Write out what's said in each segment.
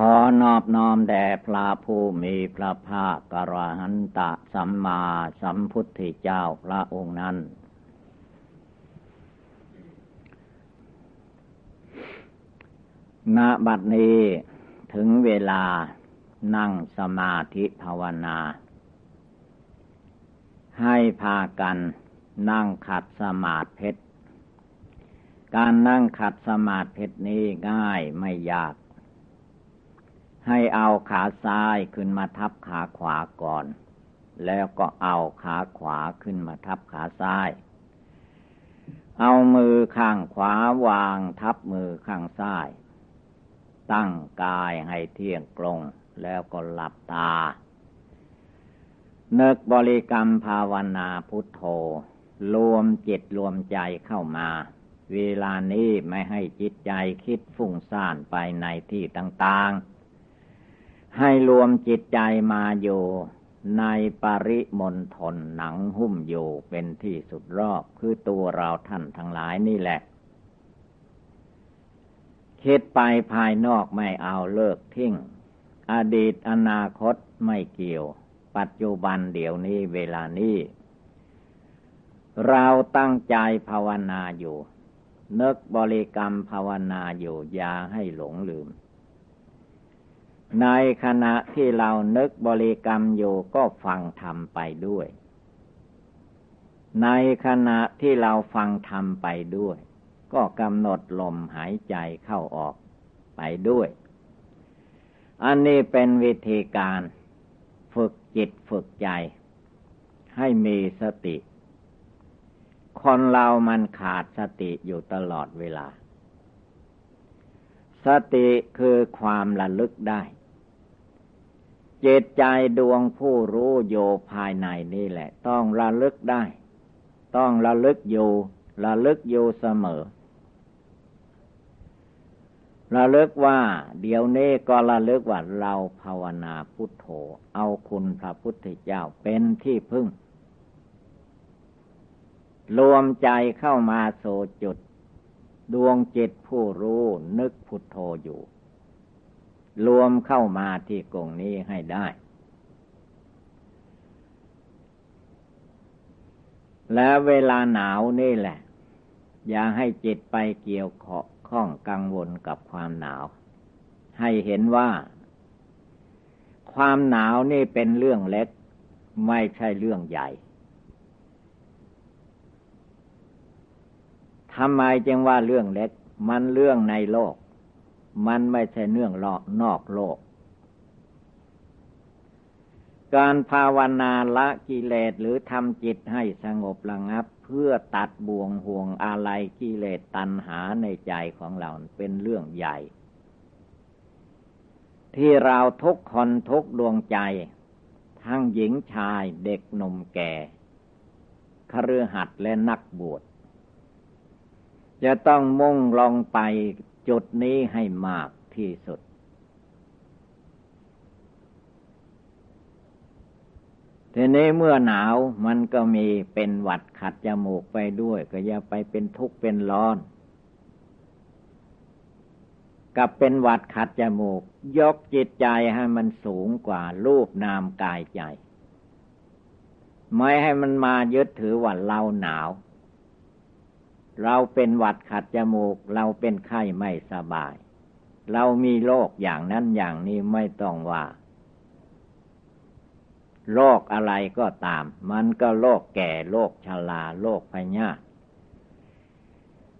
ขอนอบน้อมแด่พระผู้มีพระภาคกรหันตะสัมมาสัมพุทธเจ้าพระองค์นั้น ณ บัดนี้ถึงเวลานั่งสมาธิภาวนา ให้พากันนั่งขัดสมาธิเพชร การนั่งขัดสมาธิเพชรนี้ง่ายไม่ยาก ให้เอาขาซ้ายขึ้นมาทับขาขวาก่อน แล้วก็เอาขาขวาขึ้นมาทับขาซ้าย เอามือข้างขวาวางทับมือข้างซ้าย ตั้งกายให้เที่ยงตรงแล้วก็หลับตา เนึกบริกรรมภาวนาพุทโธ รวมจิตรวมใจเข้ามา เวลานี้ไม่ให้จิตใจคิดฟุ้งซ่านไปในที่ต่างๆ ให้รวมจิตใจมาอยู่ในปริมณฑลหนังหุ้มอยู่เป็นที่สุดรอบคือตัวเราท่านทั้งหลายนี่แหละ คิดไปภายนอกไม่เอาเลิกทิ้ง อดีตอนาคตไม่เกี่ยว ปัจจุบันเดี๋ยวนี้เวลานี้ เราตั้งใจภาวนาอยู่ นึกบริกรรมภาวนาอยู่อย่าให้หลงลืม ในขณะที่เรานึกบริกรรมอยู่ก็ฟังธรรมไปด้วย ในขณะที่เราฟังธรรมไปด้วย ก็กำหนดลมหายใจเข้าออกไปด้วย อันนี้เป็นวิธีการฝึกจิตฝึกใจ ให้มีสติ คนเรามันขาดสติอยู่ตลอดเวลา สติคือความระลึกได้จิตใจดวงผู้รู้โยภายในนี่แหละ ต้องระลึกได้ ต้องระลึกอยู่ระลึกอยู่เสมอระลึกว่า เดี๋ยวนี้ก็ระลึกว่าเราภาวนาพุทโธ เอาคุณพระพุทธเจ้าเป็นที่พึ่ง รวมใจเข้ามาโสจุด ดวงจิตผู้รู้นึกพุทโธอยู่ รวมเข้ามาที่กงนี้ให้ได้ แล้วเวลาหนาวนี่แหละ อย่าให้จิตไปเกี่ยวข้องกังวลกับความหนาว ให้เห็นว่า ความหนาวนี่เป็นเรื่องเล็ก ไม่ใช่เรื่องใหญ่ ทำไมจึงว่าเรื่องเล็ก มันเรื่องในโลก มันไม่ใช่เนื่องลอกนอกโลก การภาวนาละกิเลสหรือทำจิตให้สงบระงับ เพื่อตัดบ่วงห่วงอะไรกิเลสตัณหาในใจของเราเป็นเรื่องใหญ่ ที่เราทุกคนทุกดวงใจ ทั้งหญิงชายเด็กหนุ่มแก่ครือหัดและนักบวช จะต้องมุ่งลงไปจุดนี้ให้มากที่สุด ทีนี้เมื่อหนาวมันก็มีเป็นหวัดขัดจมูกไปด้วย ก็อย่าไปเป็นทุกข์เป็นร้อน กับเป็นหวัดขัดจมูก ยกจิตใจให้มันสูงกว่ารูปนามกายใจ ไม่ให้มันมายึดถือว่าเราหนาว เราเป็นหวัดขัดจมูก เราเป็นไข้ไม่สบาย เรามีโรคอย่างนั้นอย่างนี้ไม่ต้องว่าโรคอะไรก็ตาม มันก็โรคแก่โรคชราโรคพยาธิ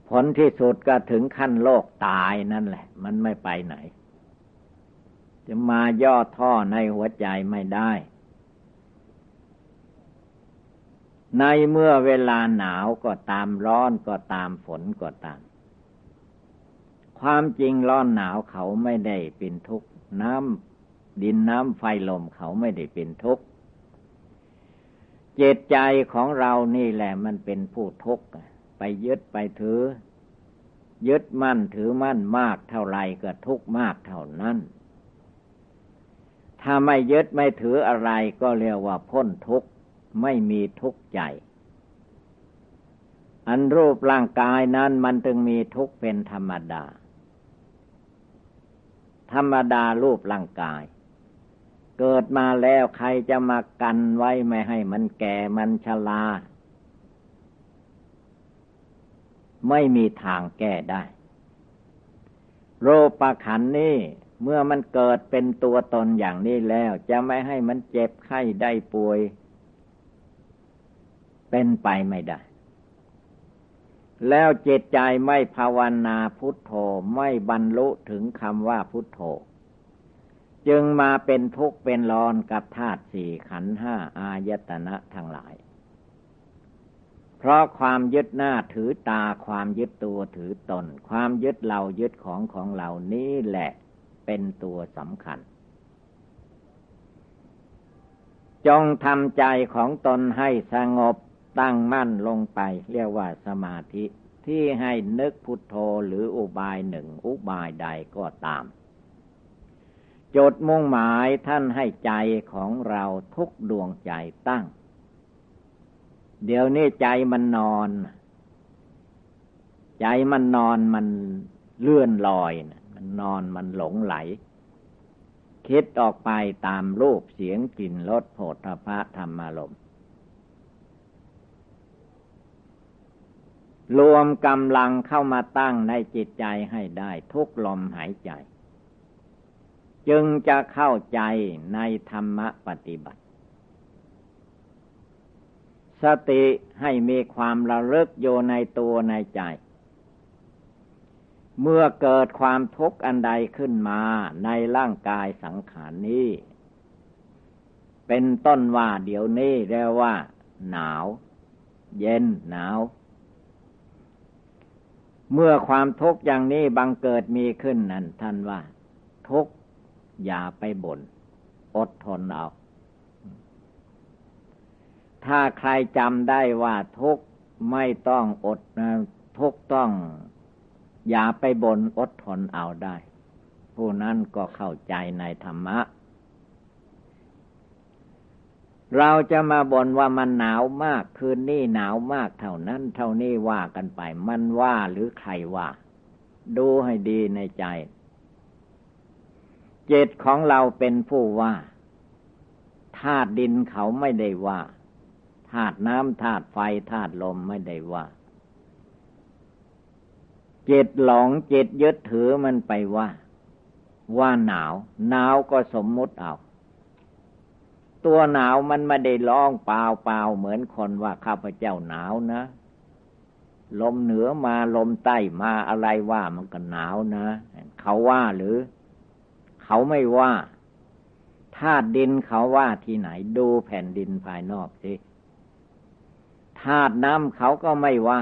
ผลที่สุดก็ถึงขั้นโรคตายนั่นแหละ มันไม่ไปไหน จะมาย่อท่อในหัวใจไม่ได้ ในเมื่อเวลาหนาวก็ตามร้อนก็ตามฝนก็ตาม ความจริงร้อนหนาวเขาไม่ได้เป็นทุกข์น้ำดินน้ำไฟลมเขาไม่ได้เป็นทุกข์เจตใจของเรานี่แหละมันเป็นผู้ทุกข์ไปยึดไปถือ ยึดมั่นถือมั่นมากเท่าไรก็ทุกข์มากเท่านั้น ถ้าไม่ยึดไม่ถืออะไรก็เรียกว่าพ้นทุกข์ ไม่มีทุกข์ใจ อันรูปร่างกายนั้นมันจึงมีทุกข์เป็นธรรมดา ธรรมดารูปร่างกาย เกิดมาแล้วใครจะมากันไว้ไม่ให้มันแก่มันชราไม่มีทางแก้ได้ โรคประขันนี่เมื่อมันเกิดเป็นตัวตนอย่างนี้แล้ว จะไม่ให้มันเจ็บไข้ได้ป่วย เป็นไปไม่ได้ แล้วจิตใจไม่ภาวนาพุทโธไม่บรรลุถึงคำว่าพุทโธ จึงมาเป็นทุกข์เป็นร้อนกับธาตุสี่ขันห้าอายตนะทั้งหลาย เพราะความยึดหน้าถือตาความยึดตัวถือตน ความยึดเรายึดของของเรานี้แหละเป็นตัวสำคัญจงทำใจของตนให้สงบ ตั้งมั่นลงไป เรียกว่าสมาธิ ที่ให้นึกพุทโธหรืออุบายหนึ่งอุบายใดก็ตาม จดมุ่งหมายท่านให้ใจของเราทุกดวงใจตั้ง เดี๋ยวนี้ใจมันนอน ใจมันนอนมันเลื่อนลอย มันนอนมันหลงไหล คิดออกไปตามรูปเสียงกลิ่นรสโผฏฐพะธรรมารม รวมกำลังเข้ามาตั้งในจิตใจให้ได้ทุกลมหายใจ จึงจะเข้าใจในธรรมปฏิบัติ สติให้มีความระลึกโยในตัวในใจ เมื่อเกิดความทุกข์อันใดขึ้นมาในร่างกายสังขารนี้ เป็นต้นว่าเดี๋ยวนี้เรียกว่า หนาว เย็นหนาว เมื่อความทุกข์อย่างนี้บังเกิดมีขึ้นนั้นท่านว่า ทุกข์อย่าไปบน่นอดทนเอา ถ้าใครจำได้ว่าทุกข์ไม่ต้องอดทุกข์ต้อง อย่าไปบน่นอดทนเอาได้ ผู้นั้นก็เข้าใจในธรรมะ เราจะมาบ่นว่ามันหนาวมากคืนนี้หนาวมากเท่านั้น เท่านี้ว่ากันไป มันว่าหรือใครว่า ดูให้ดีในใจ เจตของเราเป็นผู้ว่าธาตุดินเขาไม่ได้ว่าธาตุน้ำธาตุไฟธาตุลมไม่ได้ว่า เจตหลงเจตยึดถือมันไปว่า ว่าหนาว หนาวก็สมมุติเอา ตัวหนาวมันไม่ได้ร้องเปล่าเปล่าเหมือนคนว่าข้าพเจ้าหนาวนะ ลมเหนือมาลมใต้มาอะไรว่ามันก็หนาวนะ เขาว่าหรือ เขาไม่ว่าธาตุดินเขาว่าที่ไหนดูแผ่นดินภายนอกสิธาตุน้ำเขาก็ไม่ว่า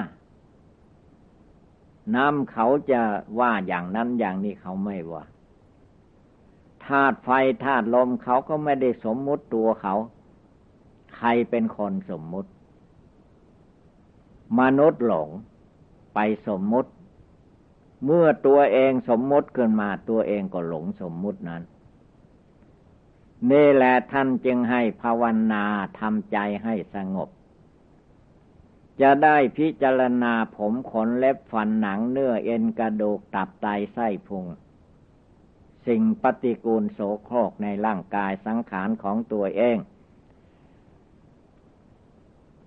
น้ำเขาจะว่าอย่างนั้นอย่างนี้เขาไม่ว่า ธาตุไฟธาตุลมเขาก็ไม่ได้สมมุติตัวเขา ใครเป็นคนสมมุติ มนุษย์หลงไปสมมุติ เมื่อตัวเองสมมุติขึ้นมาตัวเองก็หลงสมมุตินั้นนี่แหละท่านจึงให้ภาวนาทำใจให้สงบ จะได้พิจารณาผมขนเล็บฟันหนังเนื้อเอ็นกระดูกตับไตไส้พุง สิ่งปฏิกูลโสโครกในร่างกายสังขารของตัวเอง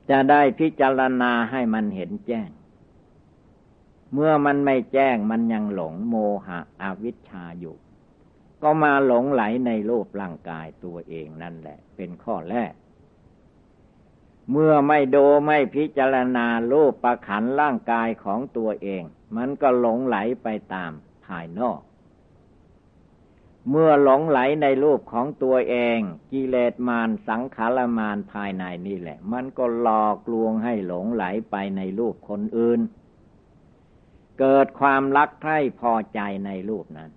จะได้พิจารณาให้มันเห็นแจ้ง เมื่อมันไม่แจ้งมันยังหลงโมหะอวิชชาอยู่ ก็มาหลงไหลในรูปร่างกายตัวเองนั่นแหละ เป็นข้อแรก เมื่อไม่ดูไม่พิจารณารูปประขันร่างกายของตัวเอง มันก็หลงไหลไปตามภายนอก เมื่อหลงไหลในรูปของตัวเอง กิเลสมารสังขารมารภายในนี่แหละ มันก็หลอกลวงให้หลงไหลไปในรูปคนอื่น เกิดความรักใคร่พอใจในรูปนั้น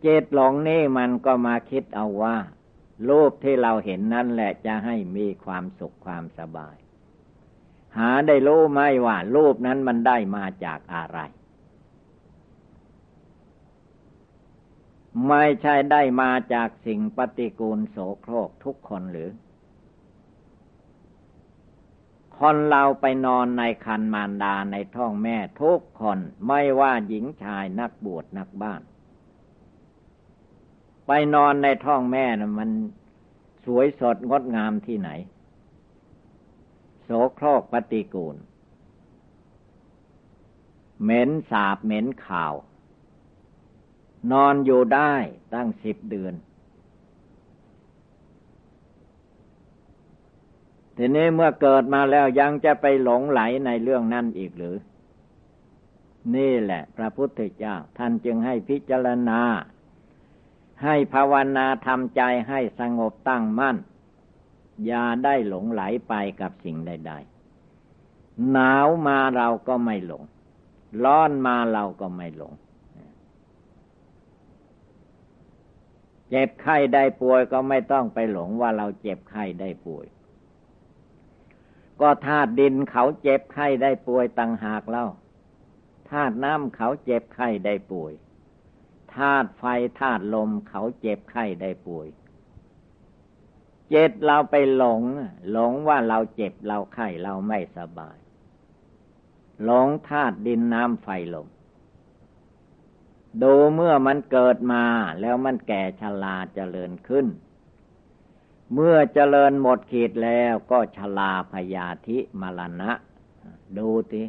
เจตหลงนี่มันก็มาคิดเอาว่ารูปที่เราเห็นนั่นแหละจะให้มีความสุขความสบาย หาได้รู้ไหมว่ารูปนั้นมันได้มาจากอะไร ไม่ใช่ได้มาจากสิ่งปฏิกูลโสโครกทุกคนหรือ คนเราไปนอนในคันมารดาในท้องแม่ทุกคนไม่ว่าหญิงชายนักบวชนักบ้าน ไปนอนในท้องแม่นะมันสวยสดงดงามที่ไหน โสโครกปฏิกูล เหม็นสาบเหม็นข่าว นอนอยู่ได้ตั้งสิบเดือน ทีนี้เมื่อเกิดมาแล้วยังจะไปหลงไหลในเรื่องนั้นอีกหรือ นี่แหละ พระพุทธเจ้า ท่านจึงให้พิจารณา ให้ภาวนาทำใจให้สงบตั้งมั่น อย่าได้หลงไหลไปกับสิ่งใด ๆ หนาวมาเราก็ไม่หลง ร้อนมาเราก็ไม่หลง เจ็บไข้ได้ป่วยก็ไม่ต้องไปหลงว่าเราเจ็บไข้ได้ป่วย ก็ธาตุดินเขาเจ็บไข้ได้ป่วยต่างหากเล่าธาตุน้ำเขาเจ็บไข้ได้ป่วยธาตุไฟธาตุลมเขาเจ็บไข้ได้ป่วย เจ็ดเราไปหลง หลงว่าเราเจ็บเราไข้เราไม่สบาย หลงธาตุดินน้ำไฟลม ดูเมื่อมันเกิดมาแล้วมันแก่ชราเจริญขึ้น เมื่อเจริญหมดขีดแล้วก็ชราพยาธิมรณะ ดูที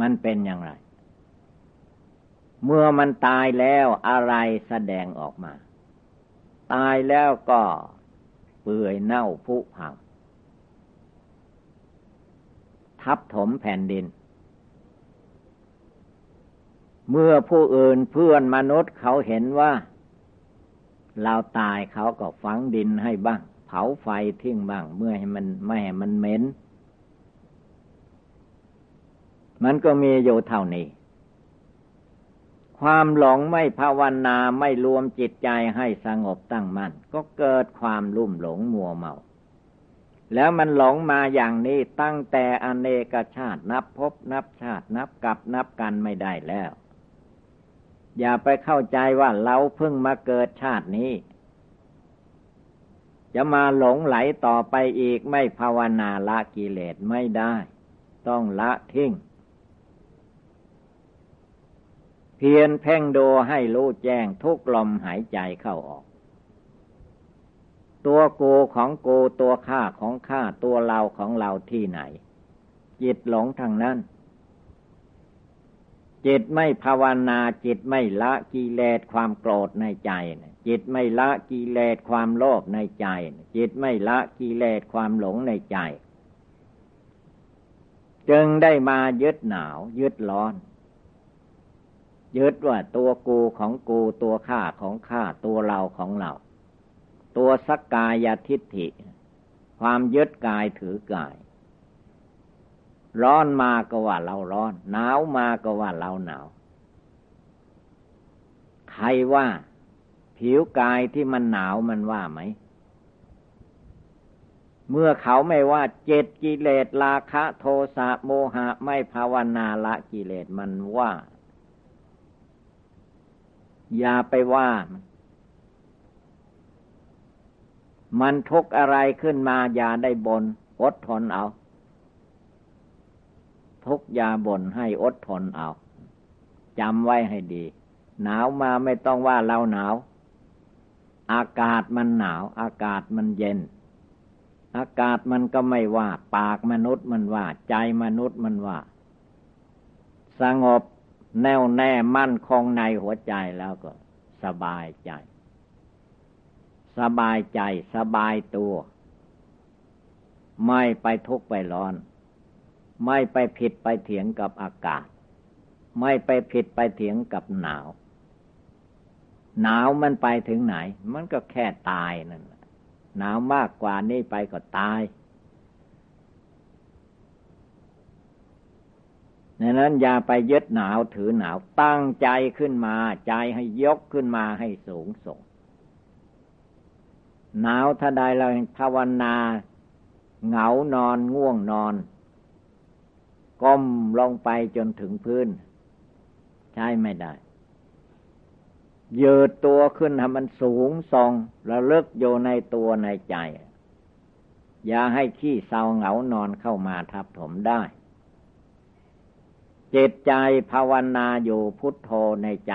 มันเป็นอย่างไร เมื่อมันตายแล้วอะไรแสดงออกมา ตายแล้วก็เปื่อยเน่าผุพัง ทับถมแผ่นดิน เมื่อผู้อื่นเพื่อนมนุษย์เขาเห็นว่า เราตายเขาก็ฝังดินให้บ้าง เผาไฟทิ้งบ้าง เมื่อให้มันไม่ให้มันเหม็น มันก็มีอยู่เท่านี้ ความหลงไม่ภาวนาไม่รวมจิตใจให้สงบตั้งมัน่น ก็เกิดความลุ่มหลงมัวเมาแล้วมันหลงมาอย่างนี้ตั้งแต่อเนกชาตินับพบนับชาตินับกับนับกันไม่ได้แล้ว อย่าไปเข้าใจว่าเราเพิ่งมาเกิดชาตินี้ จะมาหลงไหลต่อไปอีกไม่ภาวนาละกิเลสไม่ได้ ต้องละทิ้ง เพียนเพ่งดูให้รู้แจ้งทุกลมหายใจเข้าออก ตัวกูของกูตัวข้าของข้าตัวเราของเราที่ไหน จิตหลงทางนั้น จิตไม่ภาวนา จิตไม่ละกิเลสความโกรธในใจ จิตไม่ละกิเลสความโลภในใจ จิตไม่ละกิเลสความหลงในใจ จึงได้มายึดหนาว ยึดร้อนยึดว่าตัวกูของกูตัวข้าของข้าตัวเราของเรา ตัวสักกายทิฏฐิ ความยึดกายถือกาย ร้อนมาก็ว่าเราร้อน หนาวมาก็ว่าเราหนาว ใครว่า ผิวกายที่มันหนาวมันว่าไหม เมื่อเขาไม่ว่าเจตกิเลสราคะโทสะโมหะไม่ภาวนาละกิเลสมันว่า อย่าไปว่ามันทุกอะไรขึ้นมาอย่าได้บนอดทนเอา ทุกยาบ่นให้อดทนเอาจำไว้ให้ดี หนาวมาไม่ต้องว่าเราหนาว อากาศมันหนาว อากาศมันเย็น อากาศมันก็ไม่ว่า ปากมนุษย์มันว่า ใจมนุษย์มันว่า สงบแน่วแน่มั่นคงในหัวใจแล้วก็ สบายใจ สบายใจ สบายตัว ไม่ไปทุกข์ไปร้อน ไม่ไปผิดไปเถียงกับอากาศ ไม่ไปผิดไปเถียงกับหนาว หนาวมันไปถึงไหน มันก็แค่ตายนั่นหนาวมากกว่านี้ไปก็ตายดังนั้นอย่าไปยึดหนาวถือหนาวตั้งใจขึ้นมา ใจให้ยกขึ้นมาให้สูงส่ง หนาวถ้าใดเราภาวนา เหงานอนง่วงนอน ก้มลงไปจนถึงพื้น ใช้ไม่ได้ ยืดตัวขึ้นให้มันสูงส่องระลึกโยในตัวในใจ อย่าให้ขี้เศร้าเหงานอนเข้ามาทับถมได้จิตใจภาวนาอยู่พุทโธในใจ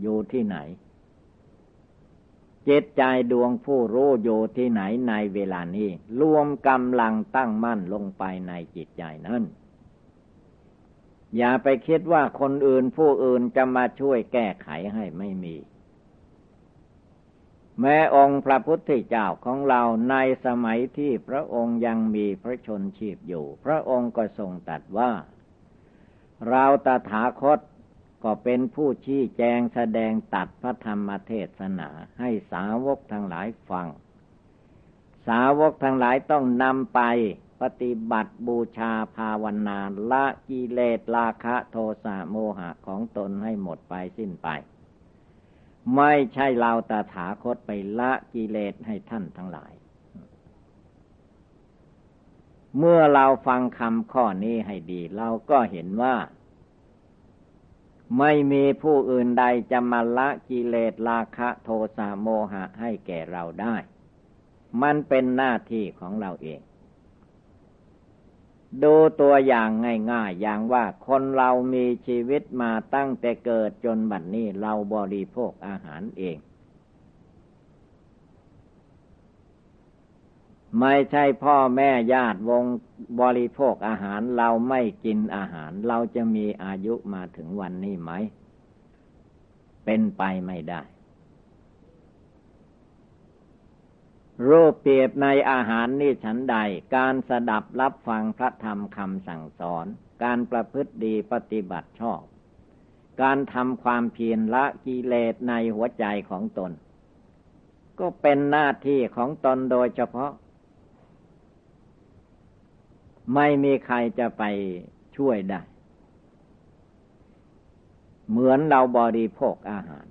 อยู่ที่ไหน จิตใจดวงผู้รู้อยู่ที่ไหนในเวลานี้ รวมกำลังตั้งมั่นลงไปในจิตใจนั้น อย่าไปคิดว่าคนอื่นผู้อื่นจะมาช่วยแก้ไขให้ไม่มี แม้องค์พระพุทธเจ้าของเราในสมัยที่พระองค์ยังมีพระชนชีพอยู่ พระองค์ก็ทรงตัดว่า เราตถาคตก็เป็นผู้ชี้แจงแสดงตัดพระธรรมเทศนาให้สาวกทั้งหลายฟัง สาวกทั้งหลายต้องนำไป ปฏิบัติบูชาภาวนาละกิเลสราคะโทสะโมหะของตนให้หมดไปสิ้นไป ไม่ใช่เราตถาคตไปละกิเลสให้ท่านทั้งหลาย เมื่อเราฟังคำข้อนี้ให้ดี เราก็เห็นว่า ไม่มีผู้อื่นใดจะมาละกิเลสราคะโทสะโมหะให้แก่เราได้ มันเป็นหน้าที่ของเราเอง ดูตัวอย่างง่ายๆ อย่างว่าคนเรามีชีวิตมาตั้งแต่เกิดจนบัดนนี้เราบริโภคอาหารเอง ไม่ใช่พ่อแม่ญาติวงบริโภคอาหารเราไม่กินอาหาร เราจะมีอายุมาถึงวันนี้ไหม เป็นไปไม่ได้ รูปเปรียบในอาหารนี่ฉันใด การสดับรับฟังพระธรรมคำสั่งสอน การประพฤติดีปฏิบัติชอบ การทำความเพียรละกิเลสในหัวใจของตน ก็เป็นหน้าที่ของตนโดยเฉพาะ ไม่มีใครจะไปช่วยได้ เหมือนเราบริโภคอาหาร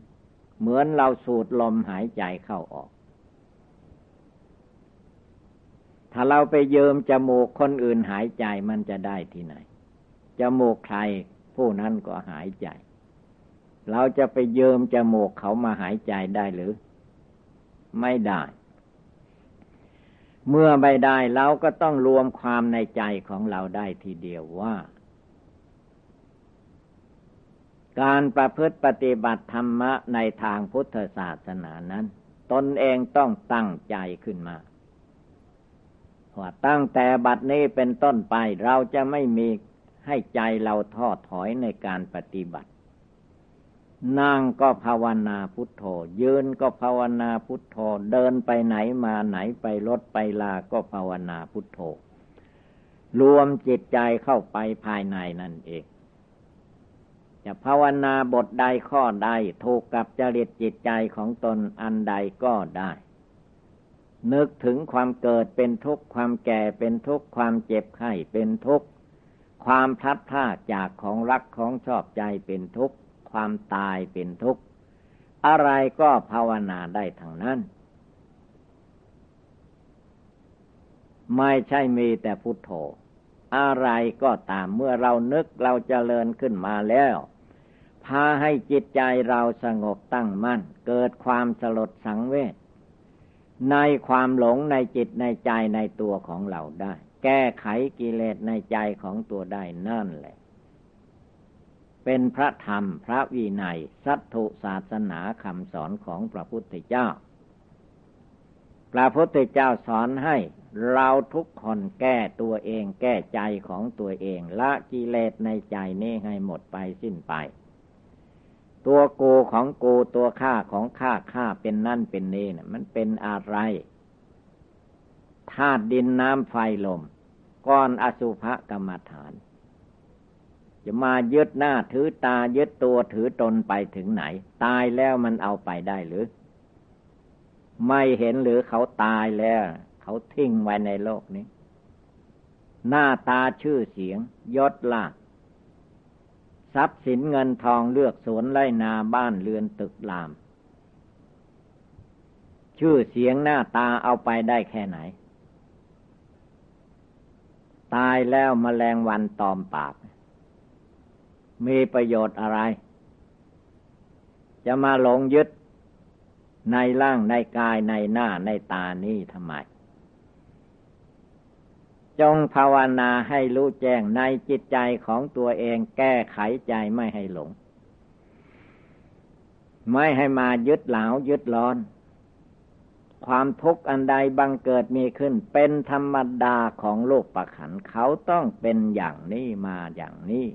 เหมือนเราสูดลมหายใจเข้าออก ถ้าเราไปเยิมจมูกคนอื่นหายใจมันจะได้ที่ไหน จมูกใครผู้นั้นก็หายใจ เราจะไปเยิมจมูกเขามาหายใจได้หรือ ไม่ได้ เมื่อไม่ได้เราก็ต้องรวมความในใจของเราได้ทีเดียวว่า การประพฤติปฏิบัติธรรมะในทางพุทธศาสนานั้น ตนเองต้องตั้งใจขึ้นมา ว่าตั้งแต่บัดนี้เป็นต้นไปเราจะไม่มีให้ใจเราท้อถอยในการปฏิบัติ นั่งก็ภาวนาพุทโธ ยืนก็ภาวนาพุทโธ เดินไปไหนมาไหนไปรถไปลาก็ภาวนาพุทโธ รวมจิตใจเข้าไปภายในนั่นเองจะภาวนาบทใดข้อใดถูกกับจริตจิตใจของตนอันใดก็ได้ นึกถึงความเกิดเป็นทุกข์ความแก่เป็นทุกข์ความเจ็บไข้เป็นทุกข์ความพลัดพรากจากของรักของชอบใจเป็นทุกข์ความตายเป็นทุกข์อะไรก็ภาวนาได้ทั้งนั้น ไม่ใช่มีแต่พุทโธ อะไรก็ตามเมื่อเรานึกเราจเจริญขึ้นมาแล้ว พาให้จิตใจเราสงบตั้งมั่น เกิดความสลดสังเวช ในความหลงในจิตในใจในตัวของเราได้ แก้ไขกิเลสในใจของตัวได้นั่นแหละ เป็นพระธรรมพระวินัยสัตถุศาสนาคำสอนของพระพุทธเจ้า พระพุทธเจ้าสอนให้เราทุกคนแก้ตัวเองแก้ใจของตัวเองละกิเลสในใจนี้ให้หมดไปสิ้นไป ตัวโกของโกตัวข้าของข้าข้าเป็นนั่นเป็นนี่นะมันเป็นอะไรธาตุดินน้ำไฟลมก้อนอสุภกรรมฐาน จะมายึดหน้าถือตายึดตัวถือตนไปถึงไหน ตายแล้วมันเอาไปได้หรือ ไม่เห็นหรือเขาตายแล้ว เขาทิ้งไว้ในโลกนี้ หน้าตาชื่อเสียงยศลา ทรัพย์สินเงินทองเลือกสวนไร่นาบ้านเรือนตึกราม ชื่อเสียงหน้าตาเอาไปได้แค่ไหน ตายแล้วมแมลงวันตอมปาก มีประโยชน์อะไร จะมาหลงยึดในร่างในกายในหน้าในตานี่ทำไม จงภาวนาให้รู้แจ้งในจิตใจของตัวเองแก้ไขใจไม่ให้หลง ไม่ให้มายึดเหลายึดร้อน ความทุกข์อันใดบังเกิดมีขึ้น เป็นธรรมดาของโลกประขันเขาต้องเป็นอย่างนี้มาอย่างนี้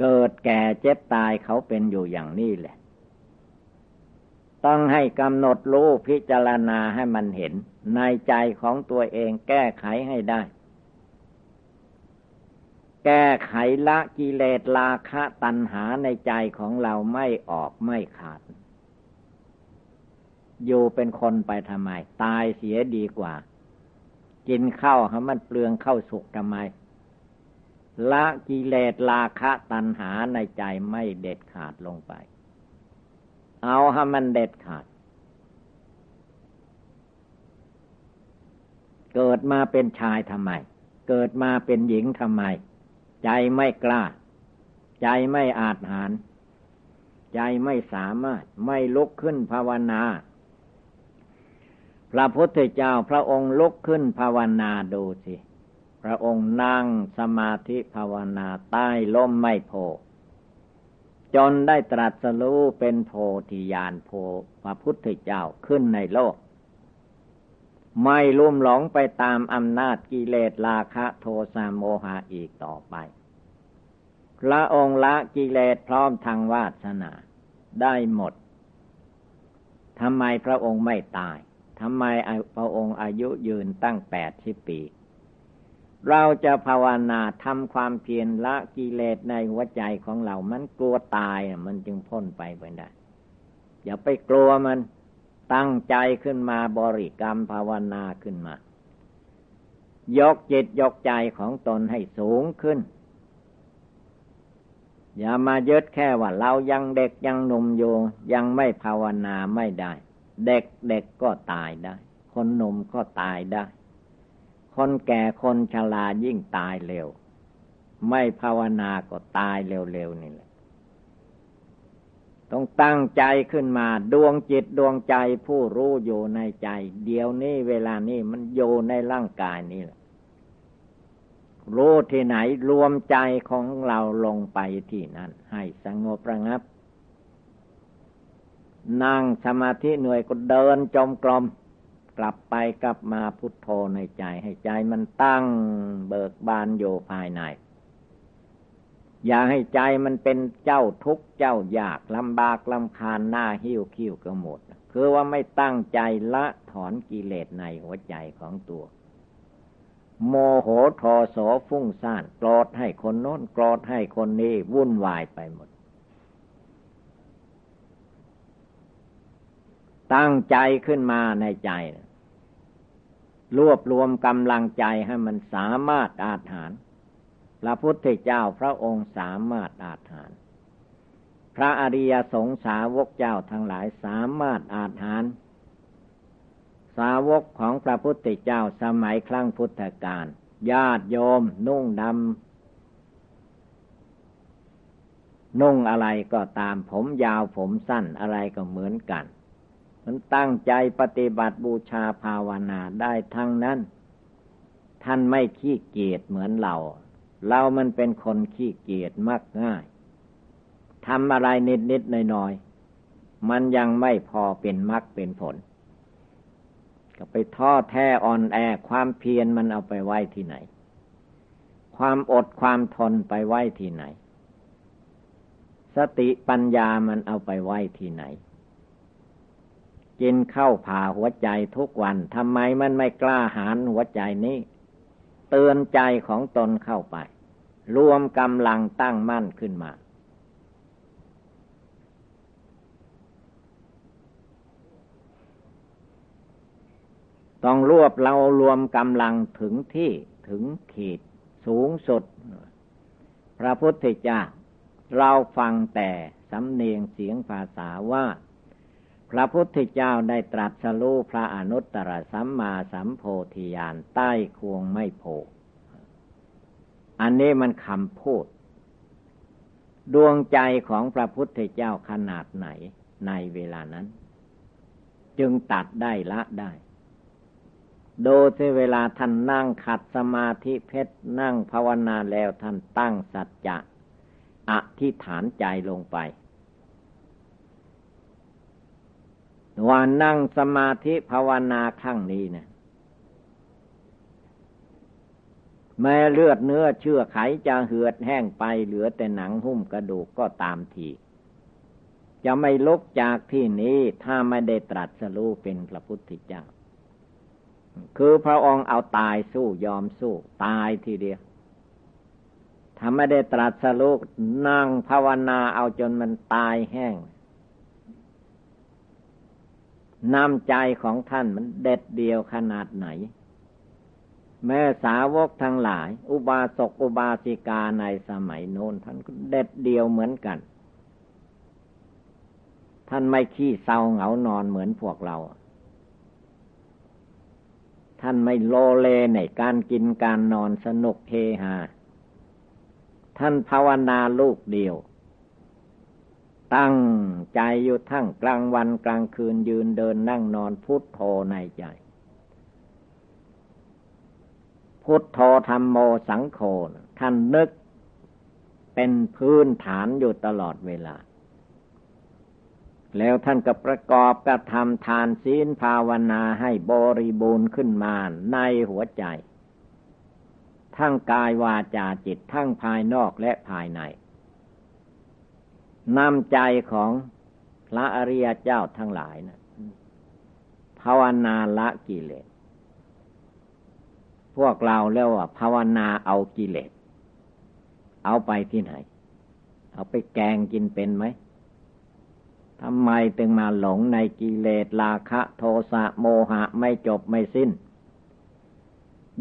เกิดแก่เจ็บตายเขาเป็นอยู่อย่างนี้แหละ ต้องให้กำหนดรู้พิจารณาให้มันเห็น ในใจของตัวเองแก้ไขให้ได้ แก้ไขละกิเลสราคะตัณหาในใจของเราไม่ออกไม่ขาด อยู่เป็นคนไปทำไม ตายเสียดีกว่า กินข้าวให้มันเปลืองข้าวสุกทำไม ละกิเลสราคะตัณหาในใจไม่เด็ดขาดลงไป เอาให้มันเด็ดขาด เกิดมาเป็นชายทำไม เกิดมาเป็นหญิงทำไม ใจไม่กล้า ใจไม่อาจหาร ใจไม่สามารถไม่ลุกขึ้นภาวนา พระพุทธเจ้าพระองค์ลุกขึ้นภาวนาดูสิ พระองค์นั่งสมาธิภาวนาใต้ล่มไม่โพจนได้ตรัสรู้เป็นโพธิญาณโพพระพุทธเจ้าขึ้นในโลก ไม่ลุ่มหลงไปตามอำนาจกิเลสราคะโทสะโมหะอีกต่อไป พระองค์ละกิเลสพร้อมทางวาสนา ได้หมดทำไมพระองค์ไม่ตายทำไมพระองค์อายุยืนตั้งแปดสิบปี เราจะภาวนาทำความเพียรละกิเลสในหัวใจของเรา มันกลัวตายมันจึงพ้นไปไปได้ อย่าไปกลัวมัน ตั้งใจขึ้นมาบริกรรมภาวนาขึ้นมา ยกจิตยกใจของตนให้สูงขึ้น อย่ามายึดแค่ว่าเรายังเด็กยังหนุ่มอยู่ ยังไม่ภาวนาไม่ได้ เด็กเด็กก็ตายได้ คนหนุ่มก็ตายได้ คนแก่คนชรายิ่งตายเร็ว ไม่ภาวนาก็ตายเร็วๆนี่แหละ ต้องตั้งใจขึ้นมาดวงจิตดวงใจผู้รู้อยู่ในใจ เดี๋ยวนี้เวลานี้มันอยู่ในร่างกายนี่แหละรู้ที่ไหนรวมใจของเราลงไปที่นั่น ให้สงบระงับ นั่งสมาธิหน่วยก็เดินจมกลม กลับไปกลับมาพุทโธในใจให้ใจมันตั้งเบิกบานอยู่ภายใน อย่าให้ใจมันเป็นเจ้าทุกข์เจ้ายากลำบากลำคาญหน้าหิ้วคิ้วกระหมด คือว่าไม่ตั้งใจละถอนกิเลสในหัวใจของตัว โมโหโทโสฟุ้งซ่านโกรธให้คนโน้นโกรธให้คนนี้วุ่นวายไปหมด ตั้งใจขึ้นมาในใจ รวบรวมกำลังใจให้มันสามารถอาถาน พระพุทธเจ้าพระองค์สามารถอาถานพระอริยสงสาวกเจ้าทั้งหลายสามารถอาถานสาวกของพระพุทธเจ้าสมัยครั้งพุทธกาลญาติโยมนุ่งดำนุ่งอะไรก็ตามผมยาวผมสั้นอะไรก็เหมือนกัน มันตั้งใจปฏิบัติบูชาภาวนาได้ทั้งนั้น ท่านไม่ขี้เกียจเหมือนเรา เรามันเป็นคนขี้เกียจมากง่ายทำอะไรนิดนิดหน่อยหน่อยมันยังไม่พอเป็นมรรคเป็นผล ก็ไปท้อแท้อ่อนแอความเพียรมันเอาไปไว้ที่ไหน ความอดความทนไปไว้ที่ไหน สติปัญญามันเอาไปไว้ที่ไหน กินข้าวผ่าหัวใจทุกวันทำไมมันไม่กล้าหารหัวใจนี้ เตือนใจของตนเข้าไป รวมกำลังตั้งมั่นขึ้นมา ต้องรวบเรารวมกำลังถึงที่ถึงขีดสูงสุด พระพุทธเจ้าเราฟังแต่สำเนียงเสียงภาษาว่า พระพุทธเจ้าได้ตรัสรู้พระอนุตตรสัมมาสัมโพธิญาณใต้ควงไม่โพอันนี้มันคำพูด ดวงใจของพระพุทธเจ้าขนาดไหนในเวลานั้น จึงตัดได้ละได้โดูที่เวลาท่านนั่งขัดสมาธิเพชรนั่งภาวนาแล้วท่านตั้งสัจจะอธิษฐานใจลงไป ว่านั่งสมาธิภาวนาครั้งนี้เนะแม้เลือดเนื้อเชื่อไขจะเหือดแห้งไปเหลือแต่หนังหุ้มกระดูกก็ตามทีจะไม่ลุกจากที่นี้ถ้าไม่ได้ตรัสรู้เป็นพระพุทธเจ้า คือพระองค์เอาตายสู้ยอมสู้ ตายทีเดียวถ้าไม่ได้ตรัสรู้นั่งภาวนาเอาจนมันตายแห้ง น้ำใจของท่านมันเด็ดเดียวขนาดไหน แม่สาวกทั้งหลาย อุบาสกอุบาสิกาในสมัยโน้นท่านก็เด็ดเดียวเหมือนกัน ท่านไม่ขี้เศร้าเหงานอนเหมือนพวกเรา ท่านไม่โลเลในการกินการนอนสนุกเฮฮาท่านภาวนาลูกเดียว ตั้งใจอยู่ทั้งกลางวันกลางคืนยืนเดินนั่งนอนพุทโธในใจ พุทโธธรรมโมสังโฆท่านนึกเป็นพื้นฐานอยู่ตลอดเวลา แล้วท่านก็ประกอบกระทำทานศีลภาวนาให้บริบูรณ์ขึ้นมาในหัวใจ ทั้งกายวาจาจิตทั้งภายนอกและภายใน นำใจของพระอริยเจ้าทั้งหลายนะภาวนาละกิเลส พวกเราเรียกว่าภาวนาเอากิเลส เอาไปที่ไหน เอาไปแกงกินเป็นไหมทำไมตึงมาหลงในกิเลสราคะโทสะโมหะไม่จบไม่สิ้น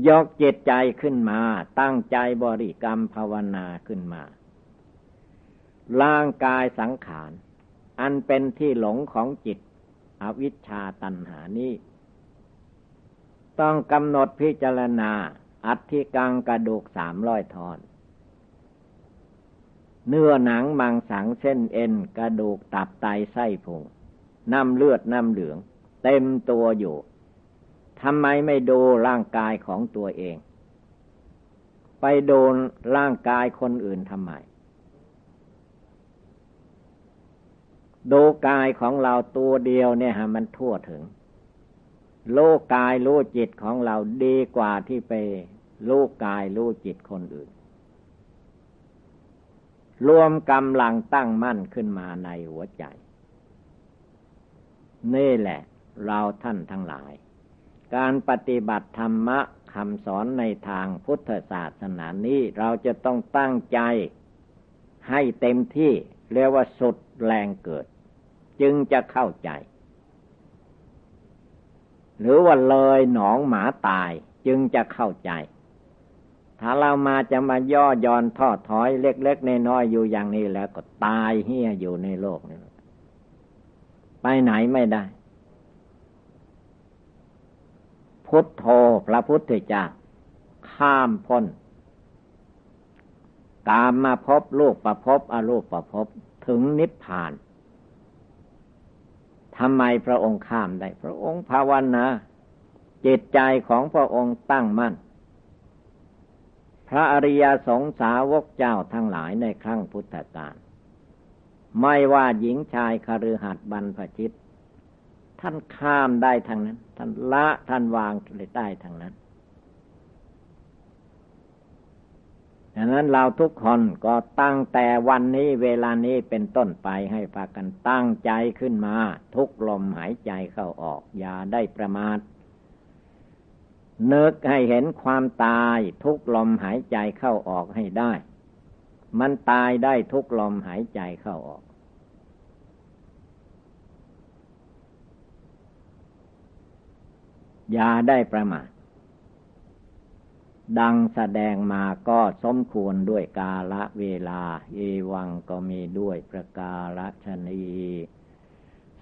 ยกจิตใจขึ้นมา ตั้งใจบริกรรมภาวนาขึ้นมา ร่างกายสังขาร อันเป็นที่หลงของจิต อวิชชาตันหานี้ ต้องกำหนดพิจารณา อัธิกังกระดูกสามร้อยทอน เนื้อหนังมังสังเส้นเอ็นกระดูกตับไตไส้พุงน้ำเลือดน้ำเหลือง เต็มตัวอยู่ทำไมไม่ดูร่างกายของตัวเอง ไปโดนร่างกายคนอื่นทำไม ดูกายของเราตัวเดียวเนี่ยฮะมันทั่วถึงโลกกายรู้จิตของเราดีกว่าที่ไปรู้กายรู้จิตคนอื่น รวมกำลังตั้งมั่นขึ้นมาในหัวใจ นี่แหละ เราท่านทั้งหลาย การปฏิบัติธรรมะคำสอนในทางพุทธศาสนานี้เราจะต้องตั้งใจให้เต็มที่เรียกว่าสุดแรงเกิด จึงจะเข้าใจ หรือว่าเลยหนองหมาตายจึงจะเข้าใจ ถ้าเรามาจะมาย่อยอนทอดถอยเล็กๆน้อยๆอยู่อย่างนี้แล้วก็ตายเฮียอยู่ในโลกนี้ไปไหนไม่ได้ พุทโธพระพุทธเจ้าข้ามพ้นกามมาพบลูกประพบอรูปประพบถึงนิพพาน ทำไมพระองค์ข้ามได้ พระองค์ภาวนาจิตใจของพระองค์ตั้งมั่น พระอริยสงสาวกเจ้าทั้งหลายในครั้งพุทธกาลไม่ว่าหญิงชายคฤหัสถ์บรรพชิต ท่านข้ามได้ทางนั้น ท่านละท่านวางได้ทางนั้น ดังนั้นเราทุกคนก็ตั้งแต่วันนี้เวลานี้เป็นต้นไปให้พากันตั้งใจขึ้นมา ทุกลมหายใจเข้าออก อย่าได้ประมาทนึกให้เห็นความตายทุกลมหายใจเข้าออกให้ได้ มันตายได้ทุกลมหายใจเข้าออก อย่าได้ประมาท ดังแสดงมาก็สมควรด้วยกาละเวลา เอวังก็มีด้วยประกาศชนี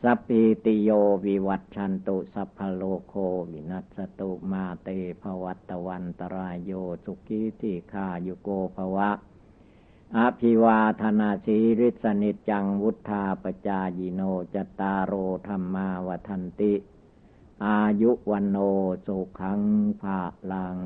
สสัพพิติโยวิวัตชันตุสัพพโลโควินัสตุมาเตภวัตวันตรายโยสุกิติคายุโกภวะอภิวาธนาสีริสนิจังวุธาปจายโนจตารโอธรรมาวทันติ อายุวันโนสุขังภาลัง